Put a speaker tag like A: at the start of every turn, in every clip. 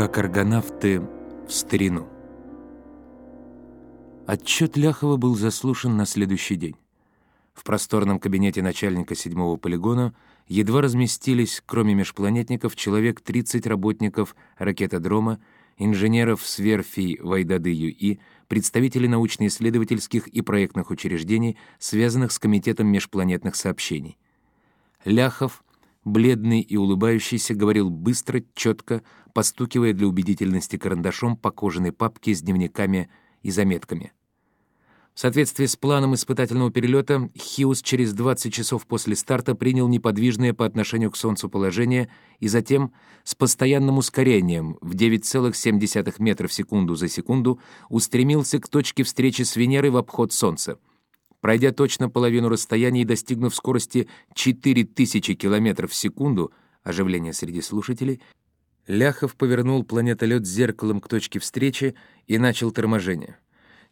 A: как аргонавты в старину. Отчет Ляхова был заслушан на следующий день. В просторном кабинете начальника седьмого полигона едва разместились, кроме межпланетников, человек 30 работников ракетодрома, инженеров с верфей Вайдады ЮИ, представителей научно-исследовательских и проектных учреждений, связанных с Комитетом межпланетных сообщений. Ляхов — бледный и улыбающийся, говорил быстро, четко, постукивая для убедительности карандашом по кожаной папке с дневниками и заметками. В соответствии с планом испытательного перелета, Хьюз через 20 часов после старта принял неподвижное по отношению к Солнцу положение и затем с постоянным ускорением в 9,7 метров в секунду за секунду устремился к точке встречи с Венерой в обход Солнца — Пройдя точно половину расстояния и достигнув скорости 4000 км в секунду, оживление среди слушателей, Ляхов повернул планетолет зеркалом к точке встречи и начал торможение.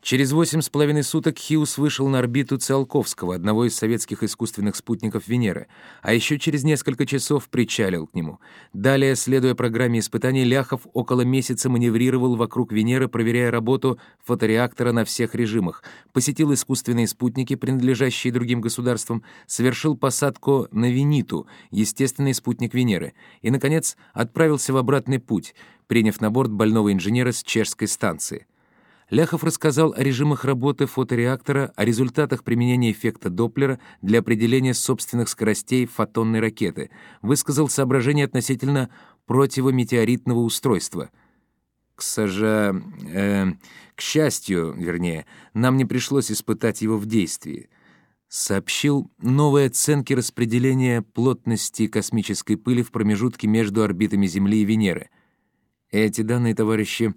A: Через восемь с половиной суток Хьюз вышел на орбиту Циолковского, одного из советских искусственных спутников Венеры, а еще через несколько часов причалил к нему. Далее, следуя программе испытаний, Ляхов около месяца маневрировал вокруг Венеры, проверяя работу фотореактора на всех режимах, посетил искусственные спутники, принадлежащие другим государствам, совершил посадку на Вениту, естественный спутник Венеры, и, наконец, отправился в обратный путь, приняв на борт больного инженера с чешской станции. Ляхов рассказал о режимах работы фотореактора, о результатах применения эффекта Доплера для определения собственных скоростей фотонной ракеты, высказал соображения относительно противометеоритного устройства. К сожа... Э, к счастью, вернее, нам не пришлось испытать его в действии. Сообщил новые оценки распределения плотности космической пыли в промежутке между орбитами Земли и Венеры. Эти данные, товарищи,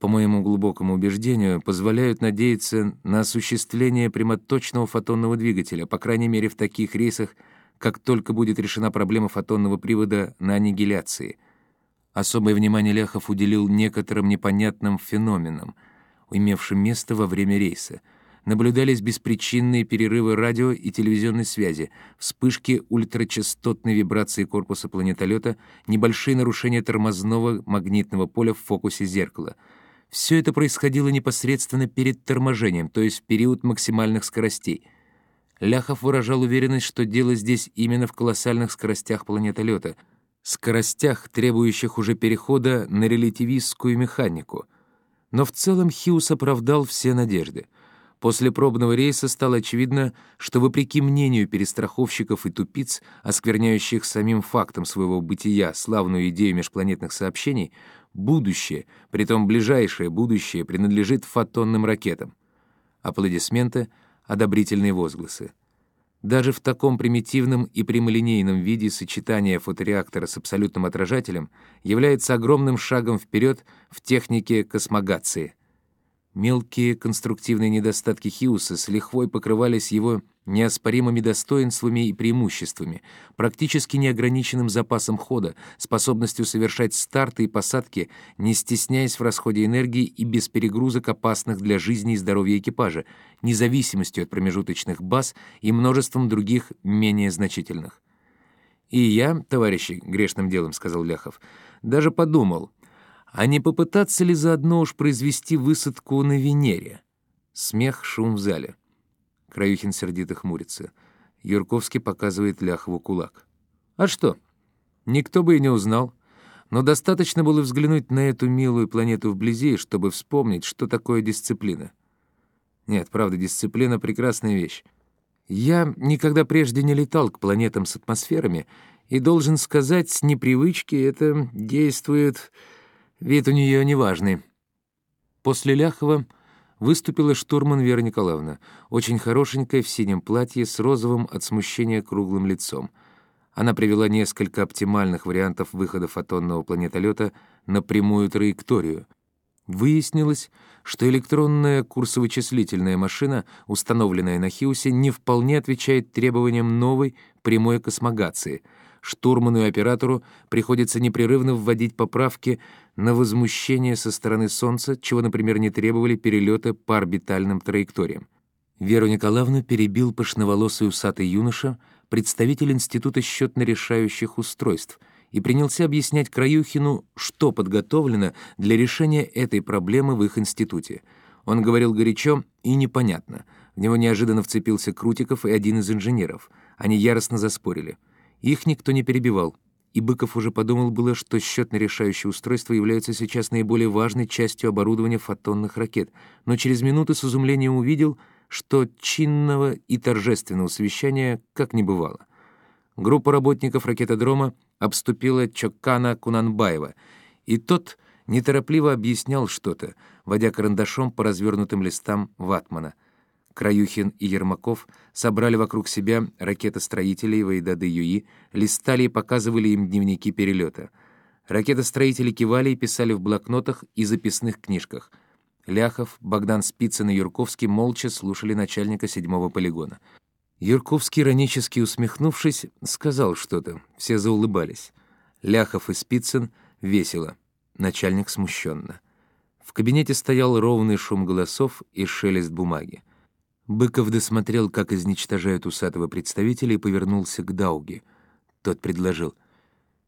A: по моему глубокому убеждению, позволяют надеяться на осуществление прямоточного фотонного двигателя, по крайней мере в таких рейсах, как только будет решена проблема фотонного привода на аннигиляции. Особое внимание Ляхов уделил некоторым непонятным феноменам, имевшим место во время рейса. Наблюдались беспричинные перерывы радио и телевизионной связи, вспышки ультрачастотной вибрации корпуса планетолета, небольшие нарушения тормозного магнитного поля в фокусе зеркала — все это происходило непосредственно перед торможением, то есть в период максимальных скоростей. Ляхов выражал уверенность, что дело здесь именно в колоссальных скоростях планетолета, скоростях, требующих уже перехода на релятивистскую механику. Но в целом Хьюз оправдал все надежды — После пробного рейса стало очевидно, что, вопреки мнению перестраховщиков и тупиц, оскверняющих самим фактом своего бытия славную идею межпланетных сообщений, будущее, притом ближайшее будущее, принадлежит фотонным ракетам. Аплодисменты, одобрительные возгласы. Даже в таком примитивном и прямолинейном виде сочетание фотореактора с абсолютным отражателем является огромным шагом вперед в технике космогации — Мелкие конструктивные недостатки Хьюса с лихвой покрывались его неоспоримыми достоинствами и преимуществами, практически неограниченным запасом хода, способностью совершать старты и посадки, не стесняясь в расходе энергии и без перегрузок опасных для жизни и здоровья экипажа, независимостью от промежуточных баз и множеством других менее значительных. «И я, товарищи, грешным делом», — сказал Ляхов, — «даже подумал, а не попытаться ли заодно уж произвести высадку на Венере? Смех, шум в зале. Краюхин сердито хмурится. Юрковский показывает Ляхову кулак. А что? Никто бы и не узнал. Но достаточно было взглянуть на эту милую планету вблизи, чтобы вспомнить, что такое дисциплина. Нет, правда, дисциплина — прекрасная вещь. Я никогда прежде не летал к планетам с атмосферами, и, должен сказать, с непривычки это действует Вид у нее неважный. После Ляхова выступила штурман Вера Николаевна, очень хорошенькая в синем платье с розовым от смущения круглым лицом. Она привела несколько оптимальных вариантов выхода фотонного планетолета на прямую траекторию. Выяснилось, что электронная курсовычислительная машина, установленная на Хиусе, не вполне отвечает требованиям новой прямой космогации — штурману и оператору приходится непрерывно вводить поправки на возмущение со стороны Солнца, чего, например, не требовали перелеты по орбитальным траекториям. Веру Николаевну перебил пышноволосый усатый юноша, представитель Института счетно-решающих устройств, и принялся объяснять Краюхину, что подготовлено для решения этой проблемы в их институте. Он говорил горячо и непонятно. В него неожиданно вцепился Крутиков и один из инженеров. Они яростно заспорили. Их никто не перебивал. И Быков уже подумал было, что счетно-решающие устройства являются сейчас наиболее важной частью оборудования фотонных ракет, но через минуту с изумлением увидел, что чинного и торжественного совещания как не бывало. Группа работников ракетодрома обступила Чоккана Кунанбаева, и тот неторопливо объяснял что-то, водя карандашом по развернутым листам ватмана. Краюхин и Ермаков собрали вокруг себя ракетостроителей Вайдады Юи, листали и показывали им дневники перелета. Ракетостроители кивали и писали в блокнотах и записных книжках. Ляхов, Богдан Спицын и Юрковский молча слушали начальника седьмого полигона. Юрковский, иронически усмехнувшись, сказал что-то. Все заулыбались. Ляхов и Спицын — весело. Начальник смущенно. В кабинете стоял ровный шум голосов и шелест бумаги. Быков досмотрел, как изничтожают усатого представителя, и повернулся к Дауге. Тот предложил.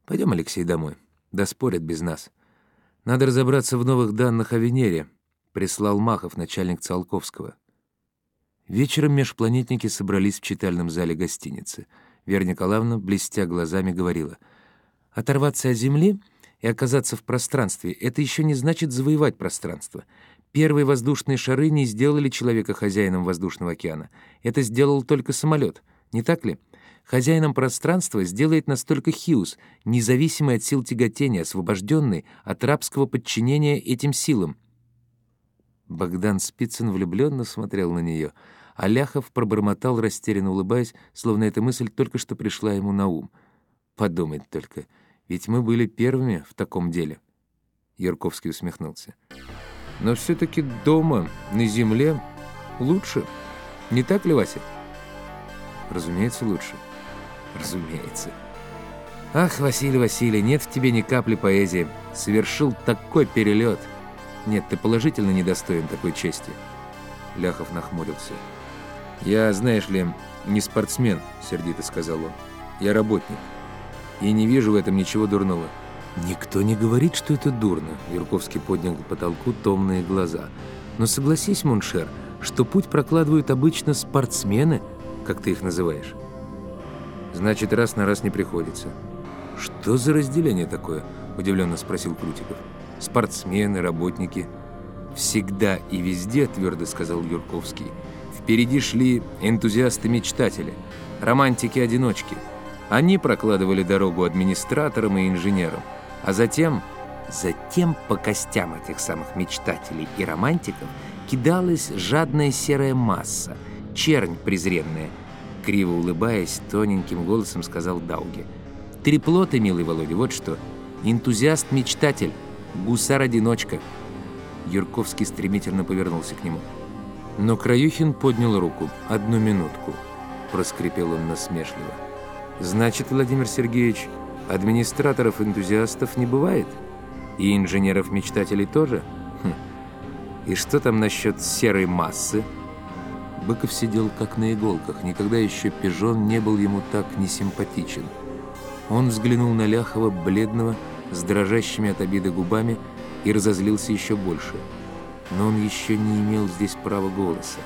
A: «Пойдем, Алексей, домой. Да спорят без нас. Надо разобраться в новых данных о Венере», — прислал Махов, начальник Циолковского. Вечером межпланетники собрались в читальном зале гостиницы. Вера Николаевна, блестя глазами, говорила. «Оторваться от Земли и оказаться в пространстве — это еще не значит завоевать пространство. Первые воздушные шары не сделали человека хозяином воздушного океана. Это сделал только самолет, не так ли? Хозяином пространства сделает настолько Хьюз, независимый от сил тяготения, освобожденный от рабского подчинения этим силам. Богдан Спицын влюбленно смотрел на нее, а Ляхов пробормотал, растерянно улыбаясь, словно эта мысль только что пришла ему на ум. «Подумать только, ведь мы были первыми в таком деле». Ярковский усмехнулся. Но все-таки дома, на земле, лучше. Не так ли, Вася? Разумеется, лучше. Разумеется. Ах, Василий, Василий, нет в тебе ни капли поэзии. Совершил такой перелет. Нет, ты положительно недостоин такой чести. Ляхов нахмурился. «Я, знаешь ли, не спортсмен», — сердито сказал он. «Я работник. И не вижу в этом ничего дурного». «Никто не говорит, что это дурно», — Юрковский поднял к потолку томные глаза. «Но согласись, mon cher, что путь прокладывают обычно спортсмены, как ты их называешь». «Значит, раз на раз не приходится». «Что за разделение такое?» — удивленно спросил Крутиков. «Спортсмены, работники». «Всегда и везде», — твердо сказал Юрковский. «Впереди шли энтузиасты-мечтатели, романтики-одиночки. Они прокладывали дорогу администраторам и инженерам. А затем, затем по костям этих самых мечтателей и романтиков кидалась жадная серая масса, чернь презренная. Криво улыбаясь, тоненьким голосом сказал Дауге. «Трепло ты, милый Володя, вот что. Энтузиаст-мечтатель, гусар-одиночка». Юрковский стремительно повернулся к нему. Но Краюхин поднял руку. «Одну минутку», — проскрипел он насмешливо. «Значит, Владимир Сергеевич, Администраторов-энтузиастов не бывает? И инженеров-мечтателей тоже? Хм. И что там насчет серой массы? Быков сидел как на иголках. Никогда еще пижон не был ему так несимпатичен. Он взглянул на Ляхова, бледного, с дрожащими от обиды губами, и разозлился еще больше. Но он еще не имел здесь права голоса.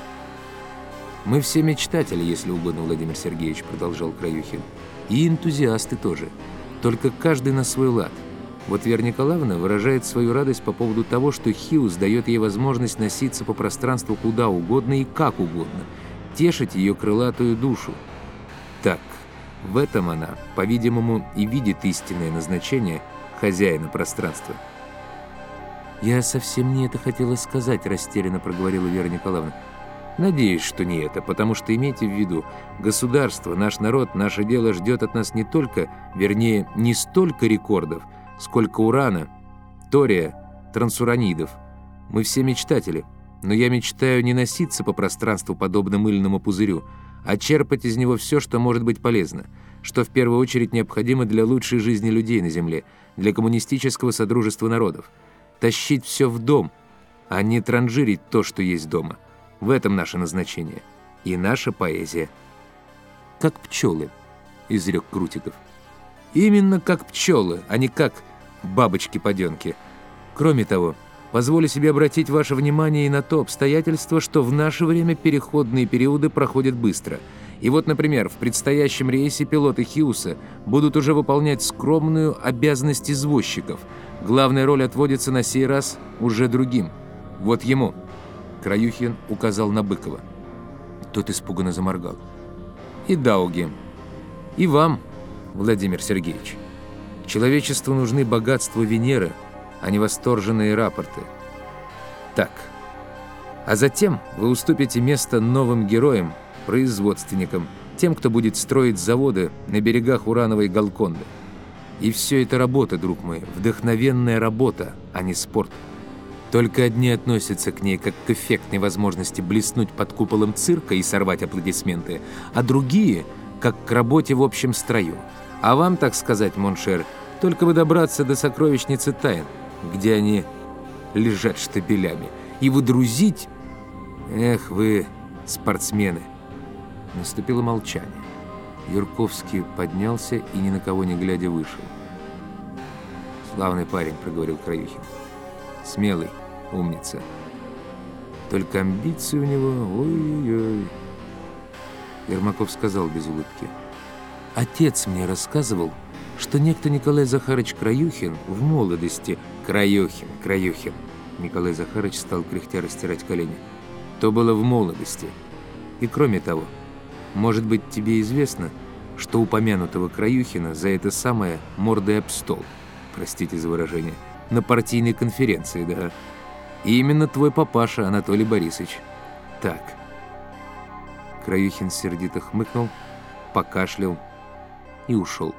A: «Мы все мечтатели, если угодно, Владимир Сергеевич», — продолжал Краюхин. «И энтузиасты тоже только каждый на свой лад. Вот Вера Николаевна выражает свою радость по поводу того, что Хьюз дает ей возможность носиться по пространству куда угодно и как угодно, тешить ее крылатую душу. Так, в этом она, по-видимому, и видит истинное назначение хозяина пространства. «Я совсем не это хотела сказать», — растерянно проговорила Вера Николаевна. Надеюсь, что не это, потому что имейте в виду, государство, наш народ, наше дело ждет от нас не только, вернее, не столько рекордов, сколько урана, тория, трансуранидов. Мы все мечтатели, но я мечтаю не носиться по пространству подобно мыльному пузырю, а черпать из него все, что может быть полезно, что в первую очередь необходимо для лучшей жизни людей на Земле, для коммунистического содружества народов. Тащить все в дом, а не транжирить то, что есть дома». В этом наше назначение. И наша поэзия. «Как пчелы», — изрек Крутиков. Именно как пчелы, а не как бабочки-поденки. Кроме того, позволю себе обратить ваше внимание и на то обстоятельство, что в наше время переходные периоды проходят быстро. И вот, например, в предстоящем рейсе пилоты Хьюса будут уже выполнять скромную обязанность извозчиков. Главная роль отводится на сей раз уже другим. Вот ему. Краюхин указал на Быкова. Тот испуганно заморгал. И Дауги. И вам, Владимир Сергеевич. Человечеству нужны богатства Венеры, а не восторженные рапорты. Так. А затем вы уступите место новым героям, производственникам, тем, кто будет строить заводы на берегах урановой Галконды. И все это работа, друг мой, вдохновенная работа, а не спорт. Только одни относятся к ней как к эффектной возможности блеснуть под куполом цирка и сорвать аплодисменты, а другие — как к работе в общем строю. А вам, так сказать, mon cher, только бы добраться до сокровищницы тайн, где они лежат штабелями, и выдрузить... Эх вы, спортсмены!» Наступило молчание. Юрковский поднялся и, ни на кого не глядя, вышел. «Славный парень», — проговорил Краюхин. «Смелый, умница. Только амбиции у него... Ой-ой-ой». Ермаков сказал без улыбки. «Отец мне рассказывал, что некто Николай Захарович Краюхин в молодости... Краюхин, Краюхин!» Николай Захарович стал кряхтя растирать колени. «То было в молодости. И кроме того, может быть, тебе известно, что упомянутого Краюхина за это самое мордой об стол, простите за выражение, на партийной конференции, да. И именно твой папаша, Анатолий Борисович. Так, Краюхин сердито хмыкнул, покашлял и ушел.